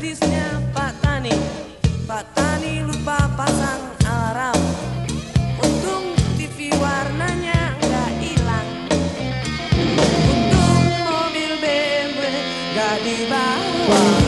Sedisnya Pak Tani. Pak Tani lupa pasang alarm. Untung TV warnanya nggak hilang. Untung mobil BMW nggak dibawa.